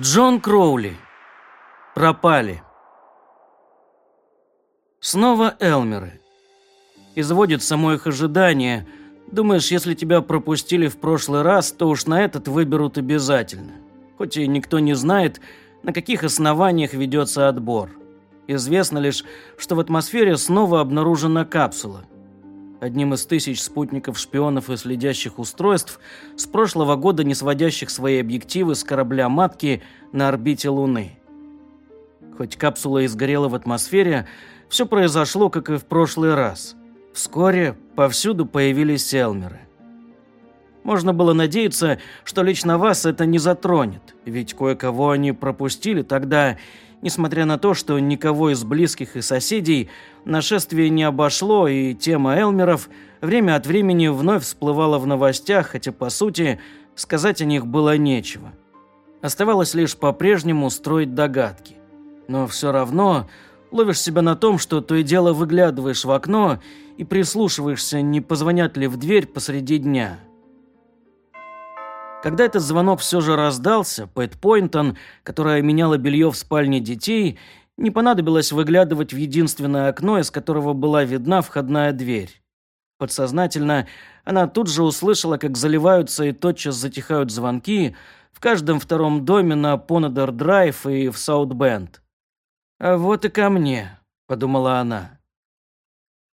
Джон Кроули. Пропали. Снова Элмеры. Изводит само их ожидание. Думаешь, если тебя пропустили в прошлый раз, то уж на этот выберут обязательно. Хоть и никто не знает, на каких основаниях ведется отбор. Известно лишь, что в атмосфере снова обнаружена капсула – одним из тысяч спутников шпионов и следящих устройств, с прошлого года не сводящих свои объективы с корабля-матки на орбите Луны. Хоть капсула и сгорела в атмосфере, все произошло, как и в прошлый раз. Вскоре повсюду появились Элмеры. Можно было надеяться, что лично вас это не затронет, ведь кое-кого они пропустили тогда, Несмотря на то, что никого из близких и соседей нашествие не обошло, и тема Элмеров время от времени вновь всплывала в новостях, хотя, по сути, сказать о них было нечего. Оставалось лишь по-прежнему строить догадки. Но все равно ловишь себя на том, что то и дело выглядываешь в окно и прислушиваешься, не позвонят ли в дверь посреди дня – когда этот звонок все же раздался, Пэт Пойнтон, которая меняла белье в спальне детей, не понадобилось выглядывать в единственное окно, из которого была видна входная дверь. Подсознательно она тут же услышала, как заливаются и тотчас затихают звонки в каждом втором доме на Понадер-драйв и в Саут-Бенд. «А вот и ко мне», — подумала она.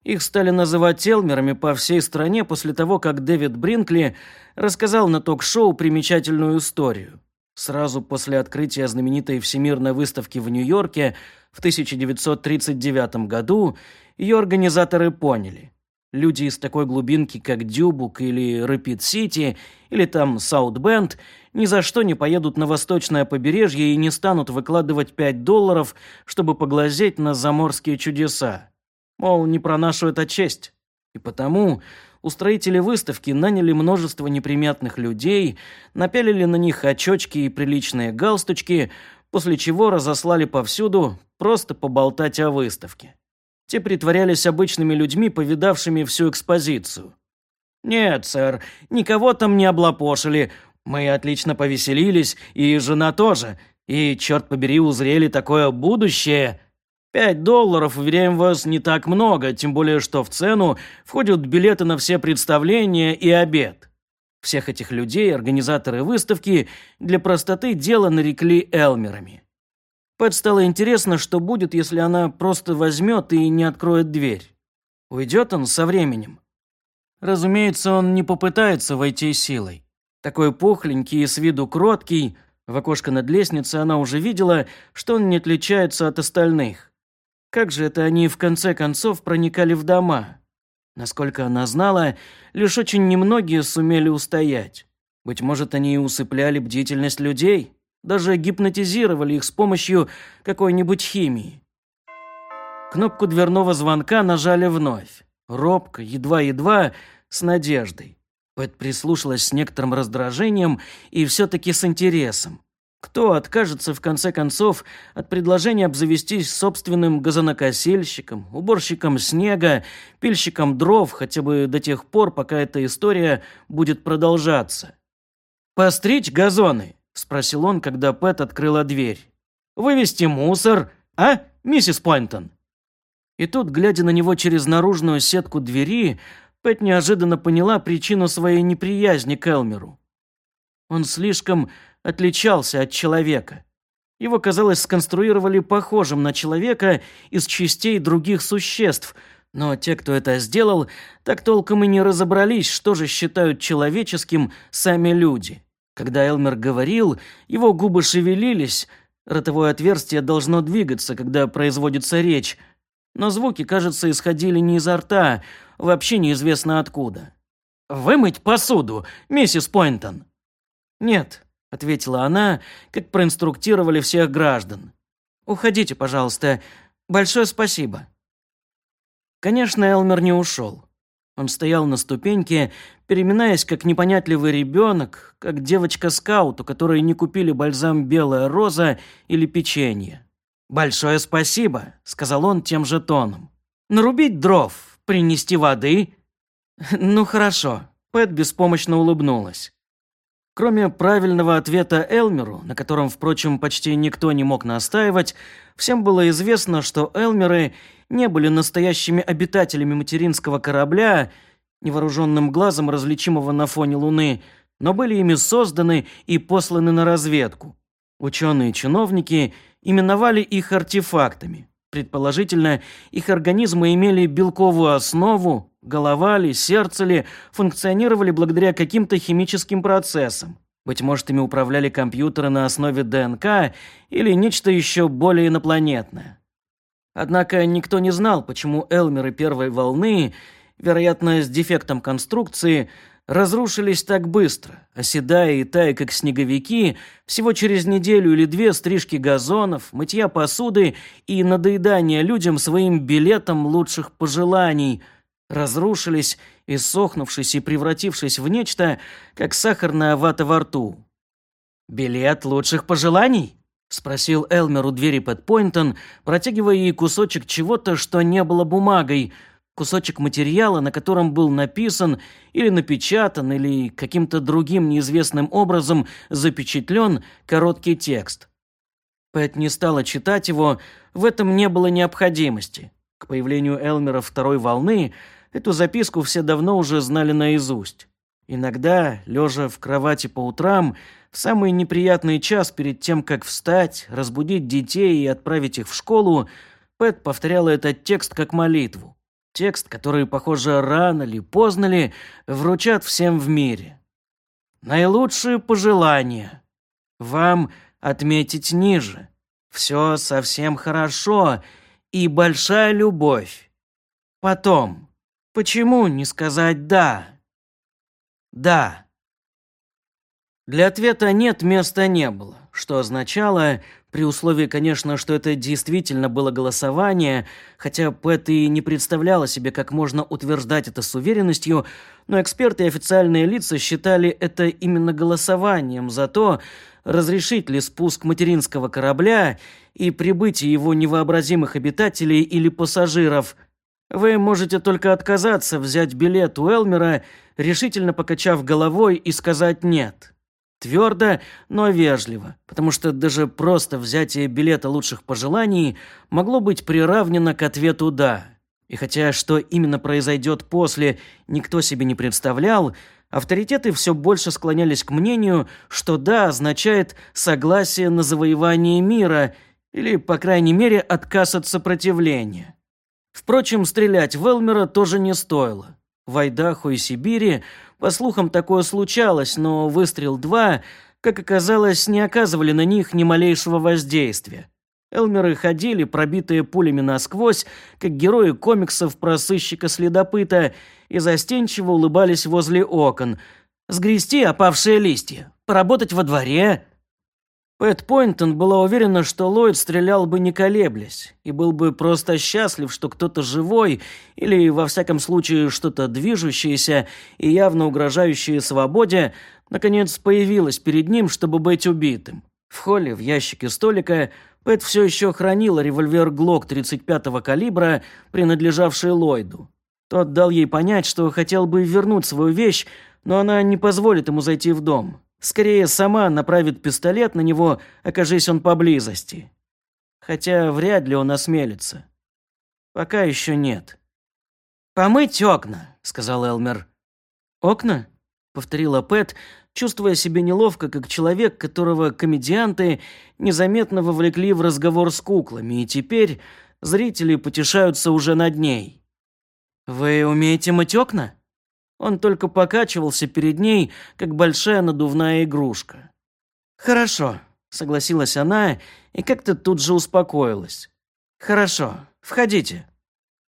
Их стали называть Элмерами по всей стране после того, как Дэвид Бринкли рассказал на ток-шоу примечательную историю. Сразу после открытия знаменитой всемирной выставки в Нью-Йорке в 1939 году ее организаторы поняли. Люди из такой глубинки, как Дюбук или Рэпид-Сити, или там Саут-Бенд, ни за что не поедут на восточное побережье и не станут выкладывать 5 долларов, чтобы поглазеть на заморские чудеса. Мол, не про нашу это честь. И потому устроители выставки наняли множество неприметных людей, напялили на них очочки и приличные галстучки, после чего разослали повсюду просто поболтать о выставке. Те притворялись обычными людьми, повидавшими всю экспозицию. «Нет, сэр, никого там не облапошили. Мы отлично повеселились, и жена тоже. И, черт побери, узрели такое будущее!» Пять долларов, уверяем вас, не так много, тем более, что в цену входят билеты на все представления и обед. Всех этих людей организаторы выставки для простоты дела нарекли Элмерами. Пэт стало интересно, что будет, если она просто возьмет и не откроет дверь. Уйдет он со временем. Разумеется, он не попытается войти силой. Такой пухленький и с виду кроткий, в окошко над лестницей она уже видела, что он не отличается от остальных. Как же это они в конце концов проникали в дома? Насколько она знала, лишь очень немногие сумели устоять. Быть может, они и усыпляли бдительность людей, даже гипнотизировали их с помощью какой-нибудь химии. Кнопку дверного звонка нажали вновь. Робко, едва-едва, с надеждой. Пэт прислушалась с некоторым раздражением и все-таки с интересом. Кто откажется, в конце концов, от предложения обзавестись собственным газонокосильщиком, уборщиком снега, пильщиком дров, хотя бы до тех пор, пока эта история будет продолжаться? «Постричь газоны?» – спросил он, когда Пэт открыла дверь. «Вывести мусор, а, миссис Пойнтон?» И тут, глядя на него через наружную сетку двери, Пэт неожиданно поняла причину своей неприязни к Элмеру. Он слишком отличался от человека. Его, казалось, сконструировали похожим на человека из частей других существ, но те, кто это сделал, так толком и не разобрались, что же считают человеческим сами люди. Когда Элмер говорил, его губы шевелились, ротовое отверстие должно двигаться, когда производится речь, но звуки, кажется, исходили не изо рта, вообще неизвестно откуда. «Вымыть посуду, миссис Пойнтон?» «Нет», ответила она, как проинструктировали всех граждан. Уходите, пожалуйста. Большое спасибо. Конечно, Элмер не ушел. Он стоял на ступеньке, переминаясь, как непонятливый ребенок, как девочка-скаут, у которой не купили бальзам «Белая роза» или печенье. «Большое спасибо», — сказал он тем же тоном. «Нарубить дров, принести воды?» «Ну хорошо», — Пэт беспомощно улыбнулась. Кроме правильного ответа Элмеру, на котором, впрочем, почти никто не мог настаивать, всем было известно, что Элмеры не были настоящими обитателями материнского корабля, невооруженным глазом различимого на фоне Луны, но были ими созданы и посланы на разведку. Ученые-чиновники именовали их артефактами. Предположительно, их организмы имели белковую основу, голова ли, сердце ли, функционировали благодаря каким-то химическим процессам. Быть может, ими управляли компьютеры на основе ДНК или нечто еще более инопланетное. Однако никто не знал, почему Элмеры первой волны, вероятно, с дефектом конструкции, разрушились так быстро, оседая и тая, как снеговики, всего через неделю или две стрижки газонов, мытья посуды и надоедания людям своим билетом лучших пожеланий, разрушились, иссохнувшись и превратившись в нечто, как сахарная вата во рту. «Билет лучших пожеланий?» — спросил Элмер у двери Пэтпойнтон, протягивая ей кусочек чего-то, что не было бумагой — кусочек материала, на котором был написан или напечатан, или каким-то другим неизвестным образом запечатлен короткий текст. Пэт не стала читать его, в этом не было необходимости. К появлению Элмера второй волны эту записку все давно уже знали наизусть. Иногда, лежа в кровати по утрам, в самый неприятный час перед тем, как встать, разбудить детей и отправить их в школу, Пэт повторяла этот текст как молитву. Текст, который, похоже, рано ли, поздно ли, вручат всем в мире. Наилучшие пожелания. Вам отметить ниже. Все совсем хорошо и большая любовь. Потом. Почему не сказать «да»? Да. Для ответа «нет» места не было, что означало при условии, конечно, что это действительно было голосование, хотя Пэт и не представляла себе, как можно утверждать это с уверенностью, но эксперты и официальные лица считали это именно голосованием за то, разрешить ли спуск материнского корабля и прибытие его невообразимых обитателей или пассажиров. Вы можете только отказаться взять билет у Элмера, решительно покачав головой и сказать «нет». Твердо, но вежливо, потому что даже просто взятие билета лучших пожеланий могло быть приравнено к ответу «да». И хотя что именно произойдет после, никто себе не представлял, авторитеты все больше склонялись к мнению, что «да» означает согласие на завоевание мира или, по крайней мере, отказ от сопротивления. Впрочем, стрелять в Элмера тоже не стоило. В Айдахо и Сибири по слухам, такое случалось, но выстрел два, как оказалось, не оказывали на них ни малейшего воздействия. Элмеры ходили, пробитые пулями насквозь, как герои комиксов про сыщика-следопыта, и застенчиво улыбались возле окон. Сгрести опавшие листья, поработать во дворе, Пэт Пойнтон была уверена, что Ллойд стрелял бы не колеблясь и был бы просто счастлив, что кто-то живой или, во всяком случае, что-то движущееся и явно угрожающее свободе, наконец появилось перед ним, чтобы быть убитым. В холле, в ящике столика, Пэт все еще хранила револьвер Глок 35-го калибра, принадлежавший Ллойду. Тот дал ей понять, что хотел бы вернуть свою вещь, но она не позволит ему зайти в дом. Скорее, сама направит пистолет на него, окажись он поблизости. Хотя вряд ли он осмелится. Пока еще нет. «Помыть окна», — сказал Элмер. «Окна?» — повторила Пэт, чувствуя себя неловко, как человек, которого комедианты незаметно вовлекли в разговор с куклами, и теперь зрители потешаются уже над ней. «Вы умеете мыть окна?» Он только покачивался перед ней, как большая надувная игрушка. «Хорошо», — согласилась она и как-то тут же успокоилась. «Хорошо, входите».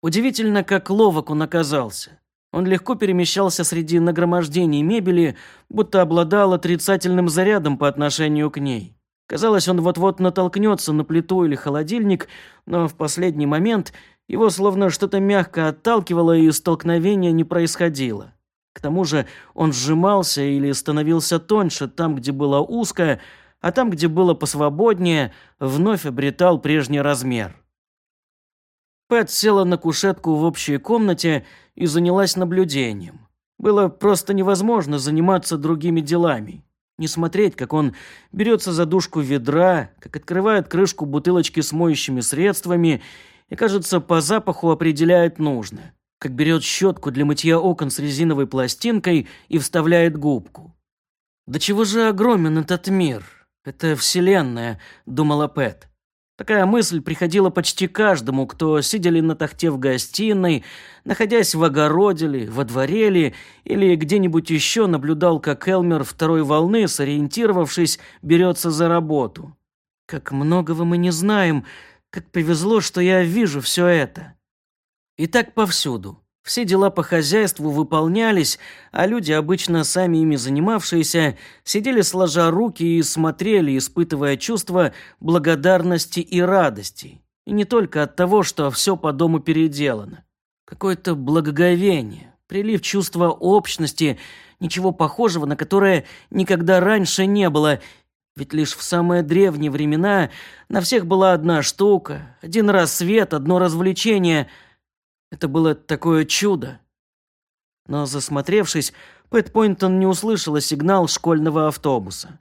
Удивительно, как ловок он оказался. Он легко перемещался среди нагромождений мебели, будто обладал отрицательным зарядом по отношению к ней. Казалось, он вот-вот натолкнется на плиту или холодильник, но в последний момент его словно что-то мягко отталкивало, и столкновения не происходило. К тому же он сжимался или становился тоньше там, где было узко, а там, где было посвободнее, вновь обретал прежний размер. Пэт села на кушетку в общей комнате и занялась наблюдением. Было просто невозможно заниматься другими делами. Не смотреть, как он берется за дужку ведра, как открывает крышку бутылочки с моющими средствами и, кажется, по запаху определяет нужное. Как берет щетку для мытья окон с резиновой пластинкой и вставляет губку. «Да чего же огромен этот мир? Это вселенная», — думала Пэт. Такая мысль приходила почти каждому, кто сидели на тахте в гостиной, находясь в огороде ли, во дворе ли, или где-нибудь еще наблюдал, как Элмер второй волны, сориентировавшись, берется за работу. «Как многого мы не знаем, как повезло, что я вижу все это». И так повсюду. Все дела по хозяйству выполнялись, а люди, обычно сами ими занимавшиеся, сидели сложа руки и смотрели, испытывая чувство благодарности и радости. И не только от того, что все по дому переделано. Какое-то благоговение, прилив чувства общности, ничего похожего, на которое никогда раньше не было, ведь лишь в самые древние времена на всех была одна штука, один раз свет, одно развлечение — это было такое чудо. Но засмотревшись, Пэт Пойнтон не услышала сигнал школьного автобуса.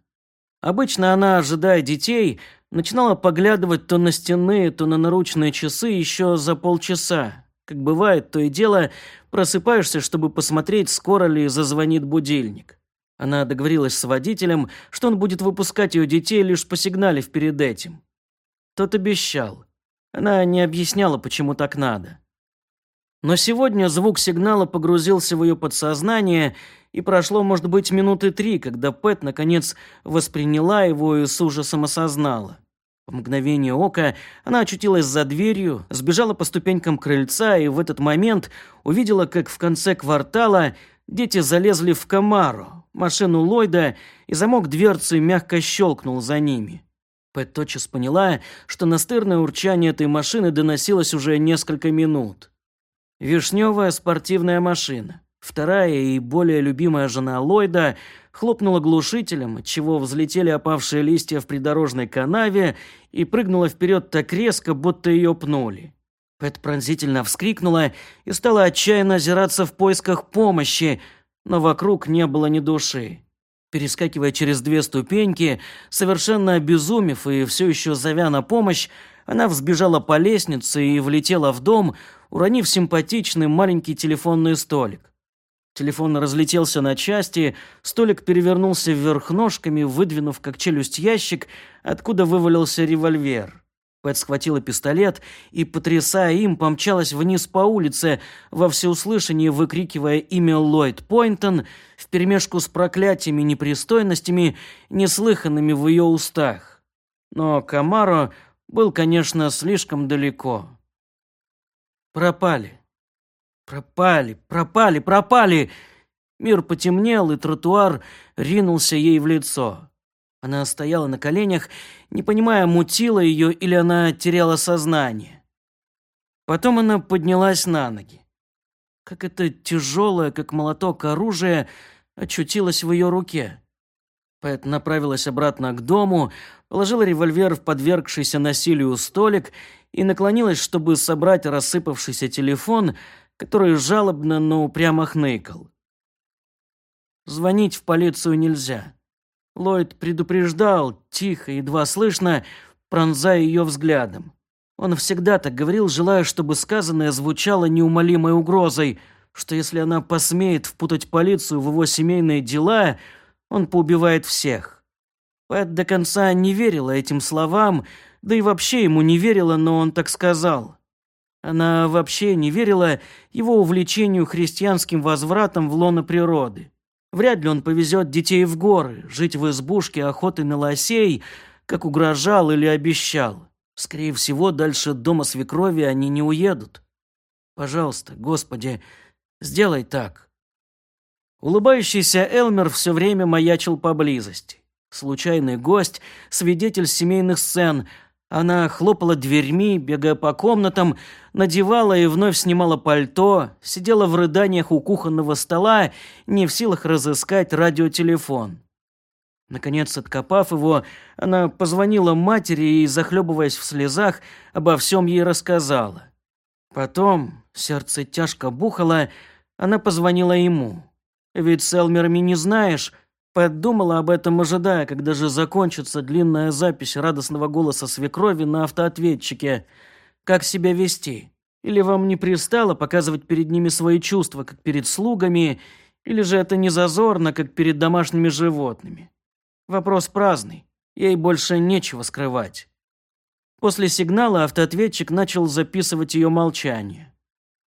Обычно она, ожидая детей, начинала поглядывать то на стены, то на наручные часы еще за полчаса. Как бывает, то и дело, просыпаешься, чтобы посмотреть, скоро ли зазвонит будильник. Она договорилась с водителем, что он будет выпускать ее детей лишь по сигнале перед этим. Тот обещал. Она не объясняла, почему так надо. Но сегодня звук сигнала погрузился в ее подсознание, и прошло, может быть, минуты три, когда Пэт, наконец, восприняла его и с ужасом осознала. В мгновение ока она очутилась за дверью, сбежала по ступенькам крыльца и в этот момент увидела, как в конце квартала дети залезли в Камару, машину Ллойда, и замок дверцы мягко щелкнул за ними. Пэт тотчас поняла, что настырное урчание этой машины доносилось уже несколько минут. Вишневая спортивная машина. Вторая и более любимая жена Ллойда хлопнула глушителем, чего взлетели опавшие листья в придорожной канаве и прыгнула вперед так резко, будто ее пнули. Пэт пронзительно вскрикнула и стала отчаянно озираться в поисках помощи, но вокруг не было ни души. Перескакивая через две ступеньки, совершенно обезумев и все еще зовя на помощь, она взбежала по лестнице и влетела в дом, уронив симпатичный маленький телефонный столик. Телефон разлетелся на части, столик перевернулся вверх ножками, выдвинув как челюсть ящик, откуда вывалился револьвер. Пэт схватила пистолет и, потрясая им, помчалась вниз по улице, во всеуслышание выкрикивая имя Ллойд Пойнтон вперемешку с проклятиями и непристойностями, неслыханными в ее устах. Но Камаро был, конечно, слишком далеко. Пропали. Пропали, пропали, пропали. Мир потемнел, и тротуар ринулся ей в лицо. Она стояла на коленях, не понимая, мутила ее или она теряла сознание. Потом она поднялась на ноги. Как это тяжелое, как молоток оружие, очутилось в ее руке. Пэт направилась обратно к дому, положила револьвер в подвергшийся насилию столик и наклонилась, чтобы собрать рассыпавшийся телефон, который жалобно, но упрямо хныкал. Звонить в полицию нельзя. Ллойд предупреждал, тихо, едва слышно, пронзая ее взглядом. Он всегда так говорил, желая, чтобы сказанное звучало неумолимой угрозой, что если она посмеет впутать полицию в его семейные дела, он поубивает всех. Пэт до конца не верила этим словам, да и вообще ему не верила, но он так сказал. Она вообще не верила его увлечению христианским возвратом в лоно природы. Вряд ли он повезет детей в горы, жить в избушке охоты на лосей, как угрожал или обещал. Скорее всего, дальше дома свекрови они не уедут. Пожалуйста, Господи, сделай так. Улыбающийся Элмер все время маячил поблизости. Случайный гость, свидетель семейных сцен, она хлопала дверьми, бегая по комнатам, надевала и вновь снимала пальто, сидела в рыданиях у кухонного стола, не в силах разыскать радиотелефон. Наконец, откопав его, она позвонила матери и, захлебываясь в слезах, обо всем ей рассказала. Потом, сердце тяжко бухало, она позвонила ему. «Ведь с Элмерами не знаешь, Пэт думала об этом, ожидая, когда же закончится длинная запись радостного голоса свекрови на автоответчике. Как себя вести? Или вам не пристало показывать перед ними свои чувства, как перед слугами, или же это не зазорно, как перед домашними животными? Вопрос праздный. Ей больше нечего скрывать. После сигнала автоответчик начал записывать ее молчание.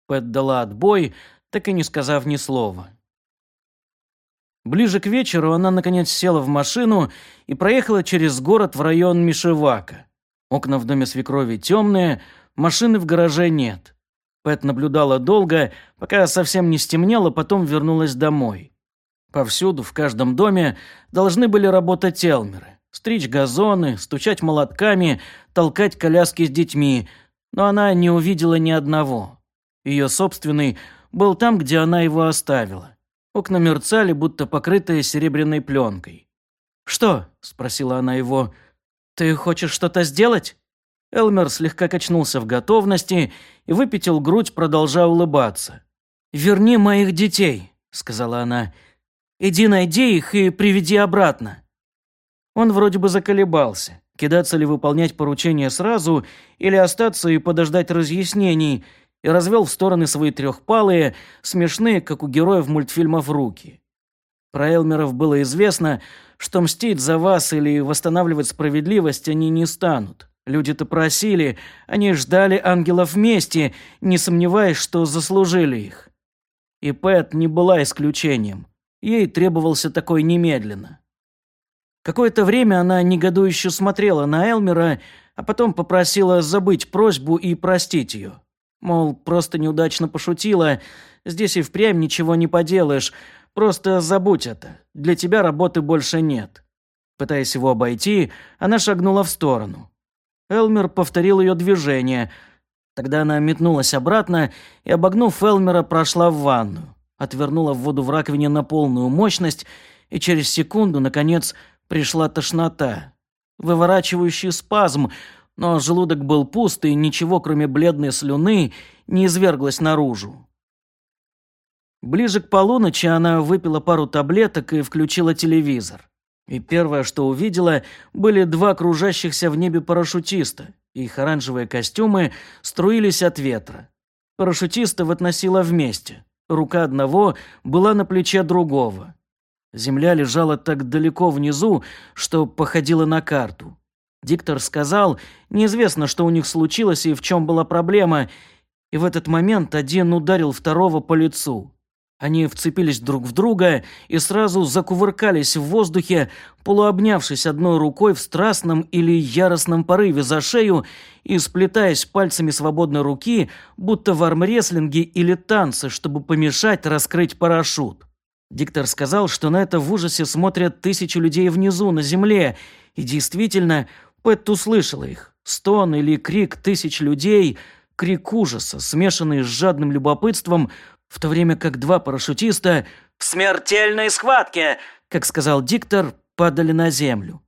Пэт дала отбой, так и не сказав ни слова. Ближе к вечеру она, наконец, села в машину и проехала через город в район Мишевака. Окна в доме свекрови темные, машины в гараже нет. Пэт наблюдала долго, пока совсем не стемнело, потом вернулась домой. Повсюду, в каждом доме, должны были работать Элмеры. Стричь газоны, стучать молотками, толкать коляски с детьми, но она не увидела ни одного. Ее собственный был там, где она его оставила. Окна мерцали, будто покрытые серебряной пленкой. «Что?» – спросила она его. «Ты хочешь что-то сделать?» Элмер слегка качнулся в готовности и выпятил грудь, продолжая улыбаться. «Верни моих детей», – сказала она. «Иди найди их и приведи обратно». Он вроде бы заколебался, кидаться ли выполнять поручение сразу или остаться и подождать разъяснений – и развел в стороны свои трехпалые, смешные, как у героев мультфильмов, руки. Про Элмеров было известно, что мстить за вас или восстанавливать справедливость они не станут. Люди-то просили, они ждали ангелов вместе, не сомневаясь, что заслужили их. И Пэт не была исключением. Ей требовался такой немедленно. Какое-то время она негодующе смотрела на Элмера, а потом попросила забыть просьбу и простить ее. Мол, просто неудачно пошутила, здесь и впрямь ничего не поделаешь, просто забудь это, для тебя работы больше нет. Пытаясь его обойти, она шагнула в сторону. Элмер повторил ее движение. Тогда она метнулась обратно и, обогнув Элмера, прошла в ванную. Отвернула в воду в раковине на полную мощность, и через секунду, наконец, пришла тошнота. Выворачивающий спазм, но желудок был пуст, и ничего, кроме бледной слюны, не изверглось наружу. Ближе к полуночи она выпила пару таблеток и включила телевизор. И первое, что увидела, были два кружащихся в небе парашютиста. Их оранжевые костюмы струились от ветра. Парашютистов относило вместе. Рука одного была на плече другого. Земля лежала так далеко внизу, что походила на карту. Диктор сказал, неизвестно, что у них случилось и в чем была проблема, и в этот момент один ударил второго по лицу. Они вцепились друг в друга и сразу закувыркались в воздухе, полуобнявшись одной рукой в страстном или яростном порыве за шею и сплетаясь пальцами свободной руки, будто в армрестлинге или танце, чтобы помешать раскрыть парашют. Диктор сказал, что на это в ужасе смотрят тысячи людей внизу, на земле, и действительно, Пэт услышала их. Стон или крик тысяч людей, крик ужаса, смешанный с жадным любопытством, в то время как два парашютиста в смертельной схватке, как сказал диктор, падали на землю.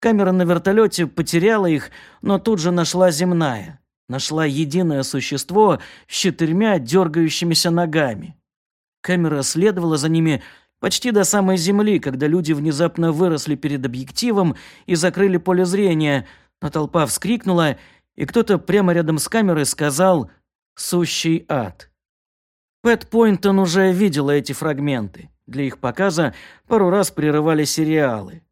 Камера на вертолете потеряла их, но тут же нашла земная. Нашла единое существо с четырьмя дергающимися ногами. Камера следовала за ними Почти до самой земли, когда люди внезапно выросли перед объективом и закрыли поле зрения, но толпа вскрикнула, и кто-то прямо рядом с камерой сказал «Сущий ад». Пэт Пойнтон уже видела эти фрагменты. Для их показа пару раз прерывали сериалы.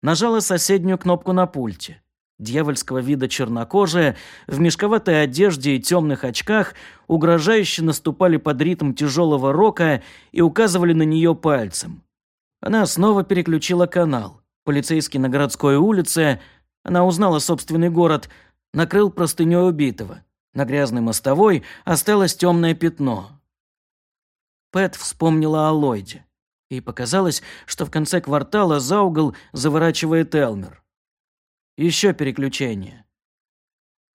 Нажала соседнюю кнопку на пульте дьявольского вида чернокожие, в мешковатой одежде и темных очках, угрожающе наступали под ритм тяжелого рока и указывали на нее пальцем. Она снова переключила канал. Полицейский на городской улице, она узнала собственный город, накрыл простыней убитого. На грязной мостовой осталось темное пятно. Пэт вспомнила о Ллойде. Ей показалось, что в конце квартала за угол заворачивает Элмер. Еще переключение.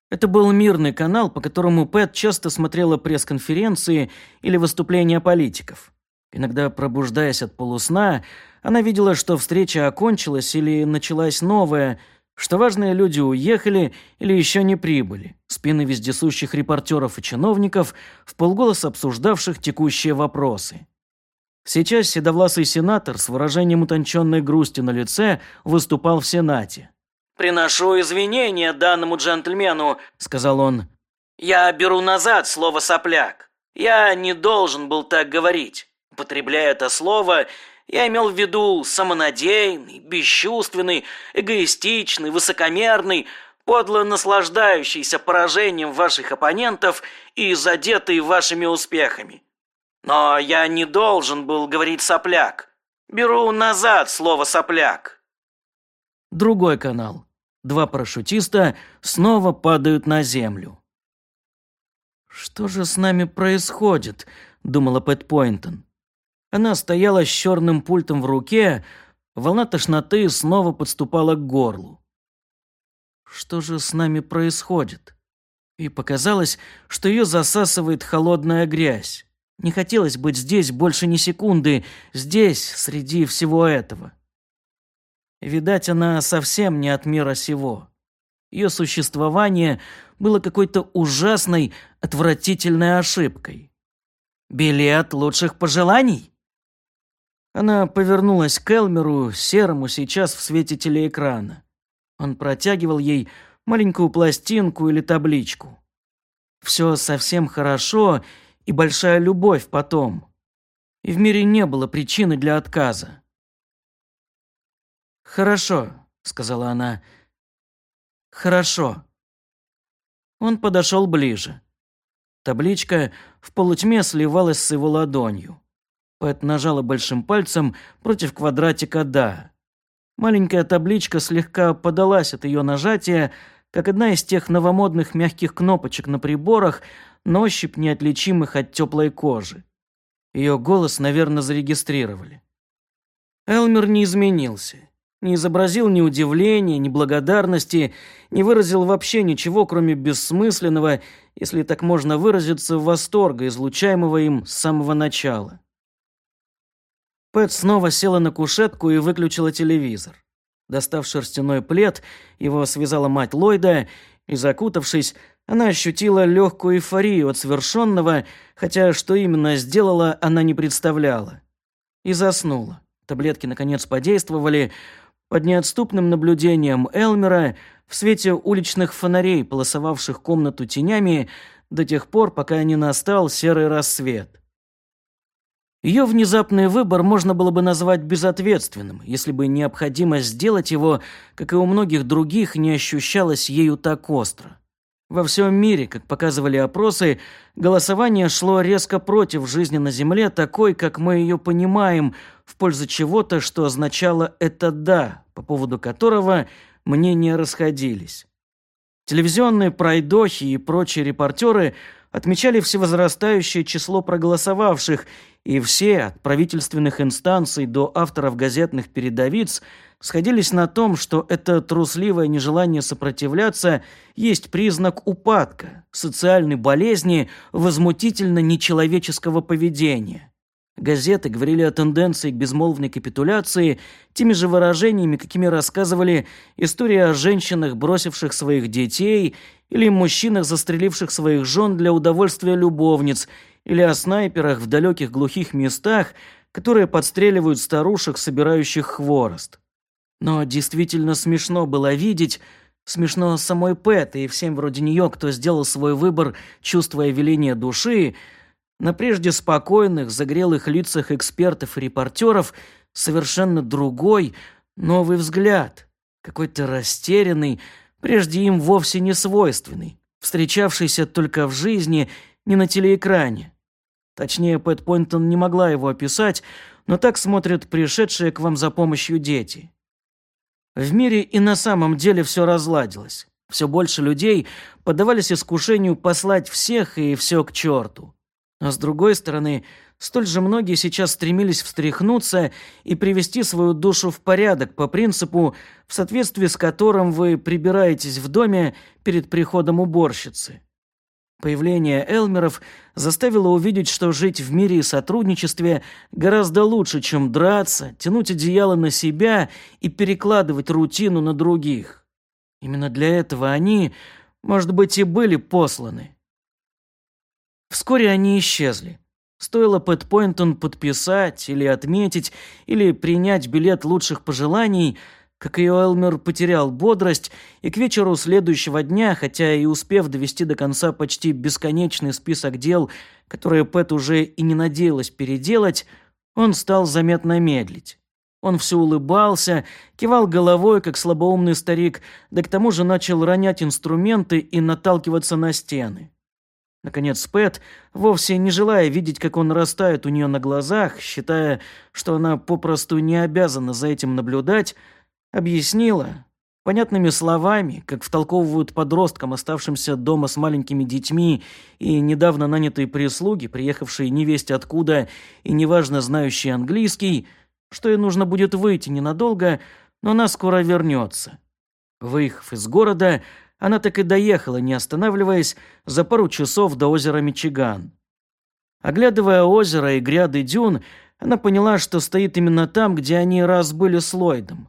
Это был мирный канал, по которому Пэт часто смотрела пресс-конференции или выступления политиков. Иногда, пробуждаясь от полусна, она видела, что встреча окончилась или началась новая, что важные люди уехали или еще не прибыли. Спины вездесущих репортеров и чиновников, в полголоса обсуждавших текущие вопросы. Сейчас седовласый сенатор с выражением утонченной грусти на лице выступал в Сенате. «Приношу извинения данному джентльмену», — сказал он. «Я беру назад слово «сопляк». Я не должен был так говорить. Употребляя это слово, я имел в виду самонадеянный, бесчувственный, эгоистичный, высокомерный, подло наслаждающийся поражением ваших оппонентов и задетый вашими успехами. Но я не должен был говорить «сопляк». Беру назад слово «сопляк». Другой канал. Два парашютиста снова падают на землю. «Что же с нами происходит?» – думала Пэт Пойнтон. Она стояла с черным пультом в руке, волна тошноты снова подступала к горлу. Что же с нами происходит? И показалось, что ее засасывает холодная грязь. Не хотелось быть здесь больше ни секунды, здесь, среди всего этого. Видать, она совсем не от мира сего. Ее существование было какой-то ужасной, отвратительной ошибкой. Билет лучших пожеланий? Она повернулась к Элмеру, серому сейчас в свете телеэкрана. Он протягивал ей маленькую пластинку или табличку. Все совсем хорошо, и большая любовь потом. И в мире не было причины для отказа. «Хорошо», — сказала она. «Хорошо». Он подошел ближе. Табличка в полутьме сливалась с его ладонью. Пэт нажала большим пальцем против квадратика «Да». Маленькая табличка слегка подалась от ее нажатия, как одна из тех новомодных мягких кнопочек на приборах, на ощупь неотличимых от теплой кожи. Ее голос, наверное, зарегистрировали. Элмер не изменился. Не изобразил ни удивления, ни благодарности, не выразил вообще ничего, кроме бессмысленного, если так можно выразиться, восторга, излучаемого им с самого начала. Пэт снова села на кушетку и выключила телевизор. Достав шерстяной плед, его связала мать Ллойда, и, закутавшись, она ощутила легкую эйфорию от совершенного, хотя что именно сделала, она не представляла. И заснула. Таблетки, наконец, подействовали. Под неотступным наблюдением Элмера, в свете уличных фонарей, полосовавших комнату тенями, до тех пор, пока не настал серый рассвет. Ее внезапный выбор можно было бы назвать безответственным, если бы необходимость сделать его, как и у многих других, не ощущалась ею так остро. Во всем мире, как показывали опросы, голосование шло резко против жизни на Земле, такой, как мы ее понимаем, в пользу чего-то, что означало «это да», по поводу которого мнения расходились. Телевизионные пройдохи и прочие репортеры отмечали всевозрастающее число проголосовавших, и все, от правительственных инстанций до авторов газетных передовиц, сходились на том, что это трусливое нежелание сопротивляться есть признак упадка, социальной болезни, возмутительно нечеловеческого поведения. Газеты говорили о тенденции к безмолвной капитуляции теми же выражениями, какими рассказывали истории о женщинах, бросивших своих детей, или мужчинах, застреливших своих жен для удовольствия любовниц, или о снайперах в далеких глухих местах, которые подстреливают старушек, собирающих хворост. Но действительно смешно было видеть, смешно самой Пэт и всем вроде нее, кто сделал свой выбор, чувствуя веление души, на прежде спокойных, загрелых лицах экспертов и репортеров совершенно другой, новый взгляд, какой-то растерянный, прежде им вовсе не свойственный, встречавшийся только в жизни, не на телеэкране. Точнее, Пэт Пойнтон не могла его описать, но так смотрят пришедшие к вам за помощью дети. В мире и на самом деле все разладилось. Все больше людей поддавались искушению послать всех и все к черту. А с другой стороны, столь же многие сейчас стремились встряхнуться и привести свою душу в порядок по принципу, в соответствии с которым вы прибираетесь в доме перед приходом уборщицы. Появление Элмеров заставило увидеть, что жить в мире и сотрудничестве гораздо лучше, чем драться, тянуть одеяло на себя и перекладывать рутину на других. Именно для этого они, может быть, и были посланы. Вскоре они исчезли. Стоило Пэт Пойнтон подписать или отметить, или принять билет лучших пожеланий, как и Элмер потерял бодрость, и к вечеру следующего дня, хотя и успев довести до конца почти бесконечный список дел, которые Пэт уже и не надеялась переделать, он стал заметно медлить. Он все улыбался, кивал головой, как слабоумный старик, да к тому же начал ронять инструменты и наталкиваться на стены. Наконец Пэт, вовсе не желая видеть, как он растает у нее на глазах, считая, что она попросту не обязана за этим наблюдать, объяснила понятными словами, как втолковывают подросткам, оставшимся дома с маленькими детьми и недавно нанятые прислуги, приехавшие невесть откуда и неважно знающие английский, что ей нужно будет выйти ненадолго, но она скоро вернется. Выехав из города, она так и доехала, не останавливаясь, за пару часов до озера Мичиган. Оглядывая озеро и гряды дюн, она поняла, что стоит именно там, где они раз были с Ллойдом.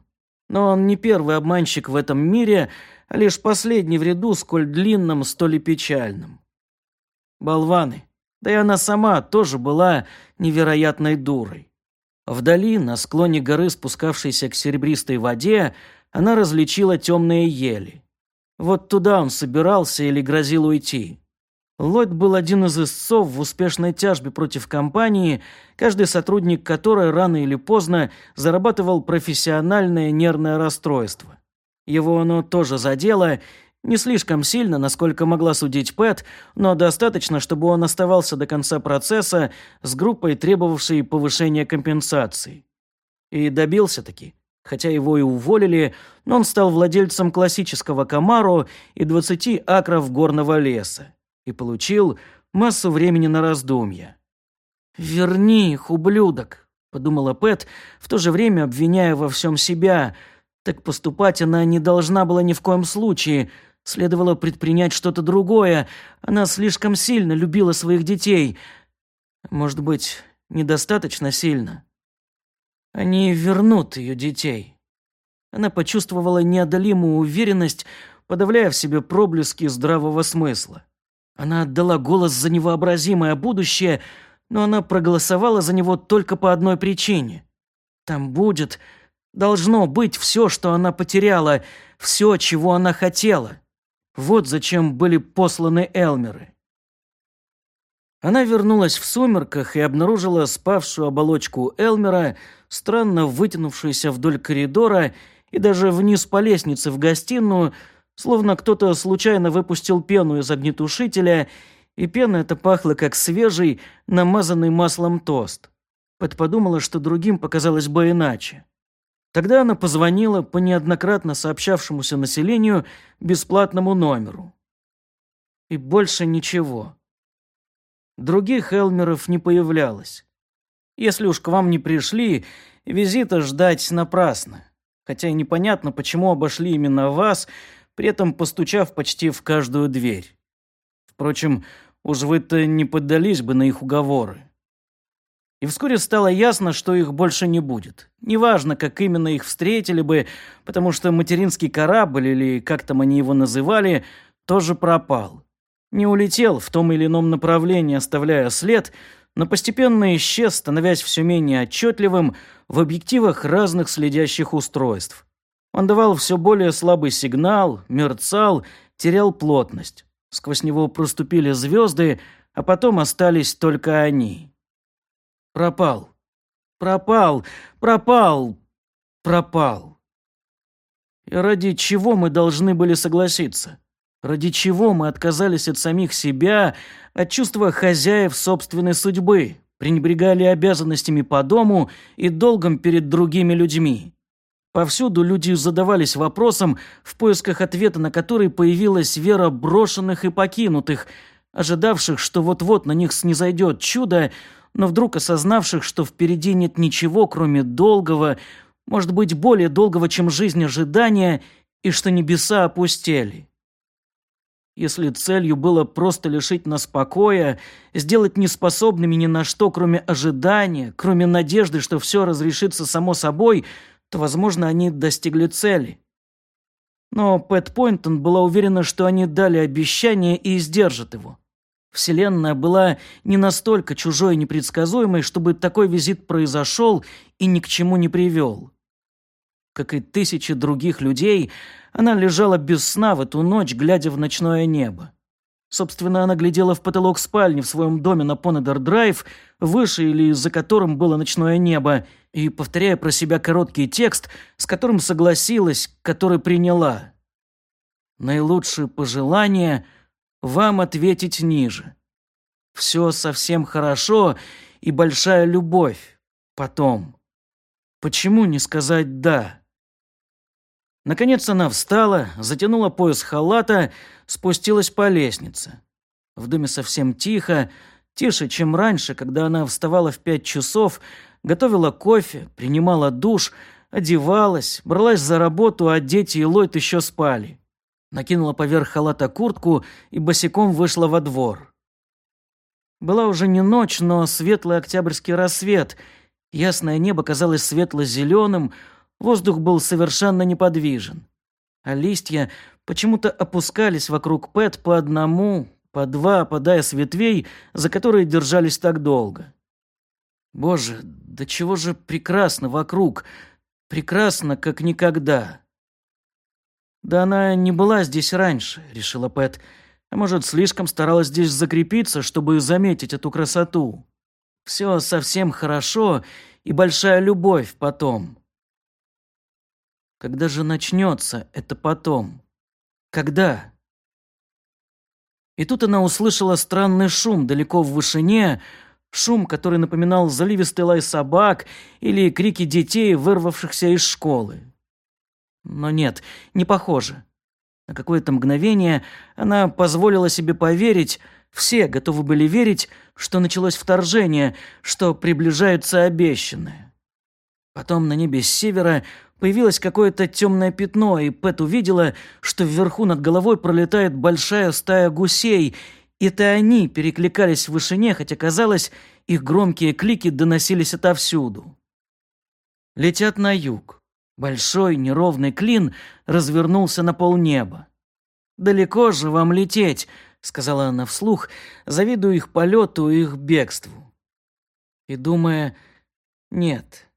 Но он не первый обманщик в этом мире, а лишь последний в ряду, сколь длинным, столь и печальным. Болваны. Да и она сама тоже была невероятной дурой. Вдали, на склоне горы, спускавшейся к серебристой воде, она различила темные ели. Вот туда он собирался или грозил уйти. Ллойд был один из истцов в успешной тяжбе против компании, каждый сотрудник которой рано или поздно зарабатывал профессиональное нервное расстройство. Его оно тоже задело, не слишком сильно, насколько могла судить Пэт, но достаточно, чтобы он оставался до конца процесса с группой, требовавшей повышения компенсации. И добился-таки. Хотя его и уволили, но он стал владельцем классического Камаро и 20 акров горного леса и получил массу времени на раздумья. «Верни их, ублюдок», — подумала Пэт, в то же время обвиняя во всем себя. Так поступать она не должна была ни в коем случае. Следовало предпринять что-то другое. Она слишком сильно любила своих детей. Может быть, недостаточно сильно. Они вернут ее детей. Она почувствовала неодолимую уверенность, подавляя в себе проблески здравого смысла. Она отдала голос за невообразимое будущее, но она проголосовала за него только по одной причине. Там будет, должно быть все, что она потеряла, все, чего она хотела. Вот зачем были посланы Элмеры. Она вернулась в сумерках и обнаружила спавшую оболочку Элмера, странно вытянувшуюся вдоль коридора и даже вниз по лестнице в гостиную, словно кто-то случайно выпустил пену из огнетушителя, и пена эта пахла как свежий, намазанный маслом тост. Пэт подумала, что другим показалось бы иначе. Тогда она позвонила по неоднократно сообщавшемуся населению бесплатному номеру. И больше ничего. Других Элмеров не появлялось. Если уж к вам не пришли, визита ждать напрасно. Хотя и непонятно, почему обошли именно вас, при этом постучав почти в каждую дверь. Впрочем, уж вы-то не поддались бы на их уговоры. И вскоре стало ясно, что их больше не будет. Неважно, как именно их встретили бы, потому что материнский корабль, или как там они его называли, тоже пропал. Не улетел в том или ином направлении, оставляя след, но постепенно исчез, становясь все менее отчетливым в объективах разных следящих устройств. Он давал все более слабый сигнал, мерцал, терял плотность. Сквозь него проступили звезды, а потом остались только они. Пропал. Пропал. Пропал. Пропал. И ради чего мы должны были согласиться? Ради чего мы отказались от самих себя, от чувства хозяев собственной судьбы, пренебрегали обязанностями по дому и долгом перед другими людьми? Повсюду люди задавались вопросом, в поисках ответа на который появилась вера брошенных и покинутых, ожидавших, что вот-вот на них снизойдет чудо, но вдруг осознавших, что впереди нет ничего, кроме долгого, может быть, более долгого, чем жизнь ожидания, и что небеса опустели. Если целью было просто лишить нас покоя, сделать неспособными ни на что, кроме ожидания, кроме надежды, что все разрешится само собой, то, возможно, они достигли цели. Но Пэт Пойнтон была уверена, что они дали обещание и сдержат его. Вселенная была не настолько чужой и непредсказуемой, чтобы такой визит произошел и ни к чему не привел. Как и тысячи других людей, она лежала без сна в эту ночь, глядя в ночное небо. Собственно, она глядела в потолок спальни в своем доме на Понедер-драйв, выше или за которым было ночное небо, и повторяя про себя короткий текст, с которым согласилась, который приняла. Наилучшие пожелания вам ответить ниже. Все совсем хорошо и большая любовь потом. Почему не сказать «да»? Наконец она встала, затянула пояс халата, спустилась по лестнице. В доме совсем тихо, тише, чем раньше, когда она вставала в пять часов, готовила кофе, принимала душ, одевалась, бралась за работу, а дети и Ллойд еще спали. Накинула поверх халата куртку и босиком вышла во двор. Была уже не ночь, но светлый октябрьский рассвет. Ясное небо казалось светло-зеленым, воздух был совершенно неподвижен. А листья почему-то опускались вокруг Пэт по одному, по два, подая с ветвей, за которые держались так долго. Боже, да чего же прекрасно вокруг, прекрасно, как никогда. Да она не была здесь раньше, решила Пэт. А может, слишком старалась здесь закрепиться, чтобы заметить эту красоту. Все совсем хорошо и большая любовь потом. Когда же начнется это потом? Когда? И тут она услышала странный шум далеко в вышине, шум, который напоминал заливистый лай собак или крики детей, вырвавшихся из школы. Но нет, не похоже. На какое-то мгновение она позволила себе поверить, все готовы были верить, что началось вторжение, что приближается обещанное. Потом на небе с севера появилось какое-то темное пятно, и Пэт увидела, что вверху над головой пролетает большая стая гусей, это они перекликались в вышине, хотя казалось, их громкие клики доносились отовсюду. Летят на юг. Большой неровный клин развернулся на полнеба. «Далеко же вам лететь», — сказала она вслух, завидуя их полету и их бегству. И думая, нет,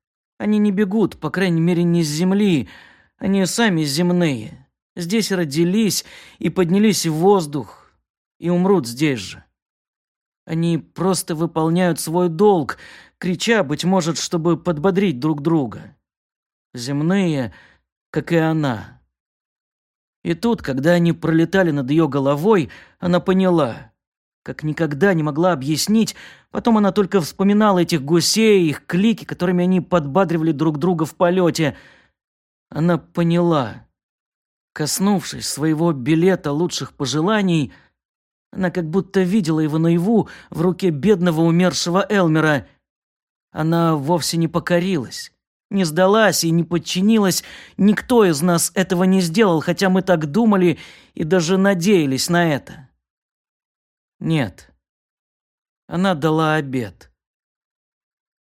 они не бегут, по крайней мере, не с земли, они сами земные. Здесь родились и поднялись в воздух, и умрут здесь же. Они просто выполняют свой долг, крича, быть может, чтобы подбодрить друг друга земные, как и она. И тут, когда они пролетали над ее головой, она поняла, как никогда не могла объяснить, потом она только вспоминала этих гусей, их клики, которыми они подбадривали друг друга в полете. Она поняла. Коснувшись своего билета лучших пожеланий, она как будто видела его наяву в руке бедного умершего Элмера. Она вовсе не покорилась не сдалась и не подчинилась. Никто из нас этого не сделал, хотя мы так думали и даже надеялись на это. Нет. Она дала обед.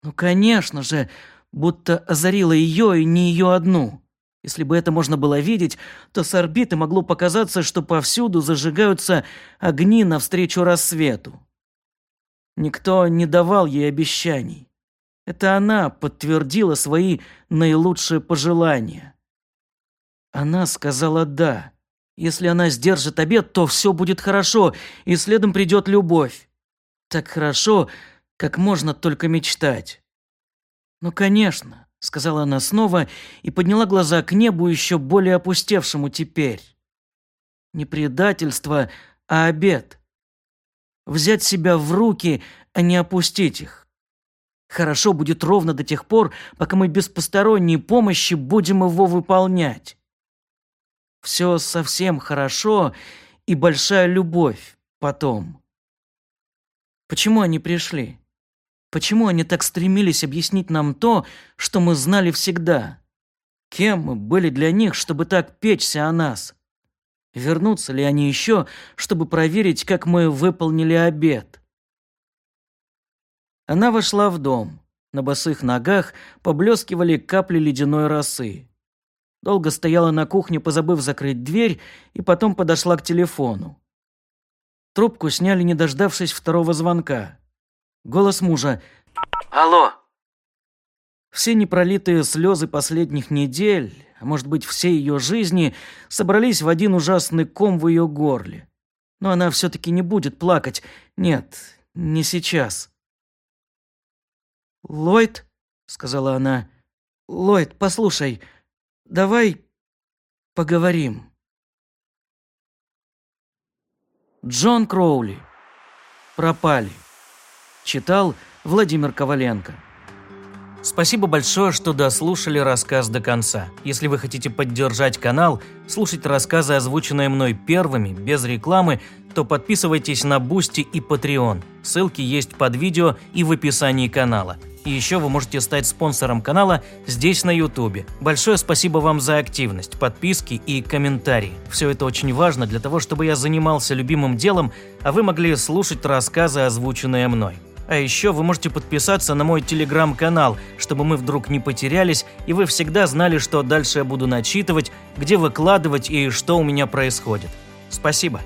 Ну, конечно же, будто озарила ее и не ее одну. Если бы это можно было видеть, то с орбиты могло показаться, что повсюду зажигаются огни навстречу рассвету. Никто не давал ей обещаний. Это она подтвердила свои наилучшие пожелания. Она сказала «да». Если она сдержит обед, то все будет хорошо, и следом придет любовь. Так хорошо, как можно только мечтать. «Ну, конечно», — сказала она снова и подняла глаза к небу, еще более опустевшему теперь. Не предательство, а обед. Взять себя в руки, а не опустить их. Хорошо будет ровно до тех пор, пока мы без посторонней помощи будем его выполнять. Все совсем хорошо и большая любовь потом. Почему они пришли? Почему они так стремились объяснить нам то, что мы знали всегда? Кем мы были для них, чтобы так печься о нас? Вернутся ли они еще, чтобы проверить, как мы выполнили обед? Она вошла в дом. На босых ногах поблескивали капли ледяной росы. Долго стояла на кухне, позабыв закрыть дверь, и потом подошла к телефону. Трубку сняли, не дождавшись второго звонка. Голос мужа. «Алло!» Все непролитые слезы последних недель, а может быть, всей ее жизни, собрались в один ужасный ком в ее горле. Но она все-таки не будет плакать. Нет, не сейчас. «Ллойд?» — сказала она. «Ллойд, послушай, давай поговорим». Джон Кроули. Пропали. Читал Владимир Коваленко. Спасибо большое, что дослушали рассказ до конца. Если вы хотите поддержать канал, слушать рассказы, озвученные мной первыми, без рекламы, то подписывайтесь на Boosty и Patreon. Ссылки есть под видео и в описании канала. И еще вы можете стать спонсором канала здесь на YouTube. Большое спасибо вам за активность, подписки и комментарии. Все это очень важно для того, чтобы я занимался любимым делом, а вы могли слушать рассказы, озвученные мной. А еще вы можете подписаться на мой телеграм-канал, чтобы мы вдруг не потерялись, и вы всегда знали, что дальше я буду начитывать, где выкладывать и что у меня происходит. Спасибо.